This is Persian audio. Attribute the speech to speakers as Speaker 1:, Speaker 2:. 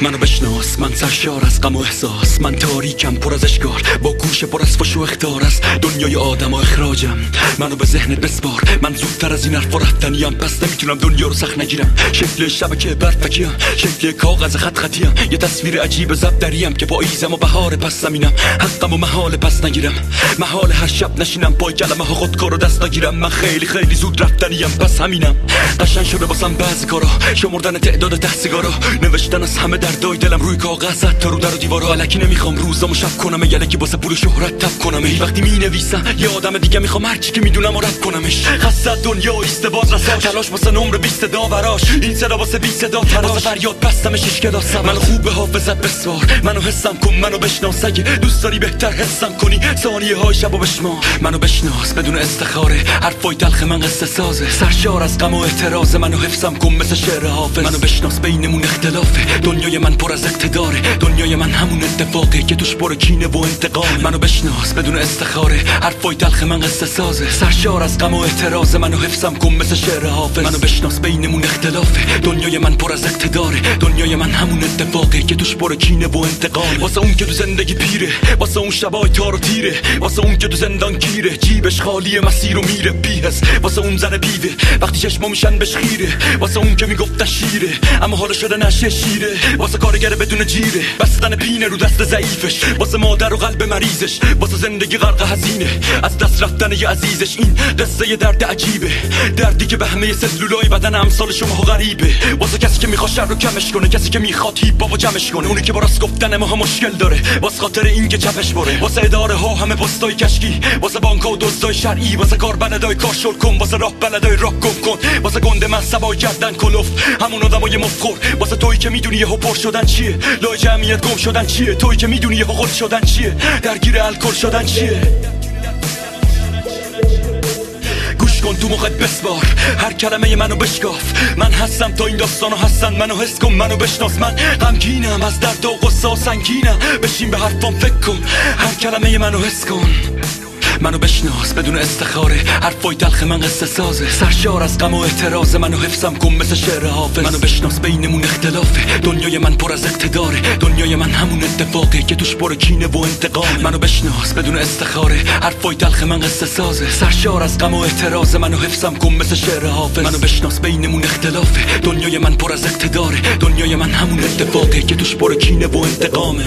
Speaker 1: منو بشناس من سرشار از غم و احساس. من تاریکم پر از اشکار. با گوش پر از فش و اختار از دنیای آدم و اخراجم. منو به ذهنت بسپار. من زودتر از این حرف رفتنیم پس نمی‌تونم دنیا رو سخت نگیرم. شکل شبکه برفکیم. شکل کاغذ خط خطیم یه تصویر عجیب زب دریم که پاییزم و بهار پس زمینم. حقم و محال پس نگیرم. محال هر شب نشینم پای کلمه ها خودکار رو دست نگیرم. من خیلی خیلی زود رفتنیم پس همینم. قشن شده باسم بعضی کارا. شمردن تعداد ته نوشتن از همه دردای دلم روی کاغذ تا رو در و دیوارا الکی نمی‌خوام. روزامو شب کنم. یلکی واسه پول شهرت تب کنم. ای وقتی می نویسم یه آدم دیگه می‌خوام. هر چی که می‌دونم و رد کنمش. خسته دنیا ایست باز رساش تلاش واسه نمر 20 داوراش این صدا واسه 20 صدا تراش واسه فریاد بستم شش کلاس من خوب به حافظت بسوار. منو حسم کن. منو بشناس. اگه دوست داری بهتر حسم کنی. ثانیه های شب و بشما. منو بشناس. بدون استخاره حرفای تلخ من قصه سازه. سرشار از غم و اعتراض. منو حفظم کن. مثل شعر حافظ. منو بشناس. بینمون اختلافه دنیای من پر از اقتداره. دنیای من همون اتفاقه که توش پر کینه و انتقام منو بشناس بدون استخاره حرفای تلخ من قصه سازه. سرشار از غم و اعتراض منو حفظم کن مثل شعر حافظ. منو بشناس بینمون اختلافه. دنیای من پر از اقتداره. دنیای من همون اتفاقه که توش پر کینه و انتقام واسه اون که تو زندگی پیره. واسه اون شبای تار و تیره واسه اون که تو زندان گیره. جیبش خالی مسیر و میره. بیهس واسه اون زن بیوه. وقتی چشما میشن بهش خیره. واسه اون که می‌گفت شیره اما حالا شده نشه شیره واسه کارگر بدون جیره. بستن پینه رو دست ضعیفش. واسه مادر و قلب مریضش. واسه زندگی غرق هزینه از دست رفتن یه عزیزش. این قصه درد عجیبه. دردی که به همه سلولای بدن امثال شما غریبه. واسه کسی که می‌خواد شر رو کمش کنه. کسی که می‌خواد بابا جمعش کنه. اونی که با راست گفتن ما مشکل داره. واسه خاطر این که چپش بره. واسه اداره ها همه پستای کشکی. واسه بانک و دزدای شرعی. واسه کار بلدای کار شل کن. واسه راه بلدای راه گم کن. واسه گنده من سبای کردن کلوف. همون آدمای مفخور. واسه تویی که می‌دونی یهو پر شدن چیه؟ لای جمعیت گم شدن چیه؟ تویی که می‌دونی یهو خود شدن چیه؟ درگیر الکل شدن چیه؟ تو مخت بسوار هر کلمه منو بشکاف. من هستم تا این داستانو هستن. منو حس کن منو بشناس. من غمگینم از درد و غصه و سنگینم. بشین به حرفام فکر کن. هر کلمه منو حس کن. منو بشناس بدون استخاره حرفای تلخ من قصه سازه. سرشار از غم و اعتراض منو حفظم کن مثل شعر حافظ. منو بشناس بینمون اختلافه. دنیای من پر از اقتداره. دنیای من همون اتفاقه که توش پر کینه و انتقام منو بشناس بدون استخاره حرفای تلخ من قصه سازه. سرشار از غم و اعتراض منو حفظم کن مثل شعر حافظ. منو بشناس بینمون اختلافه. دنیای من پر از اقتداره. دنیای من همون اتفاقه که توش پر کینه و انتقامه.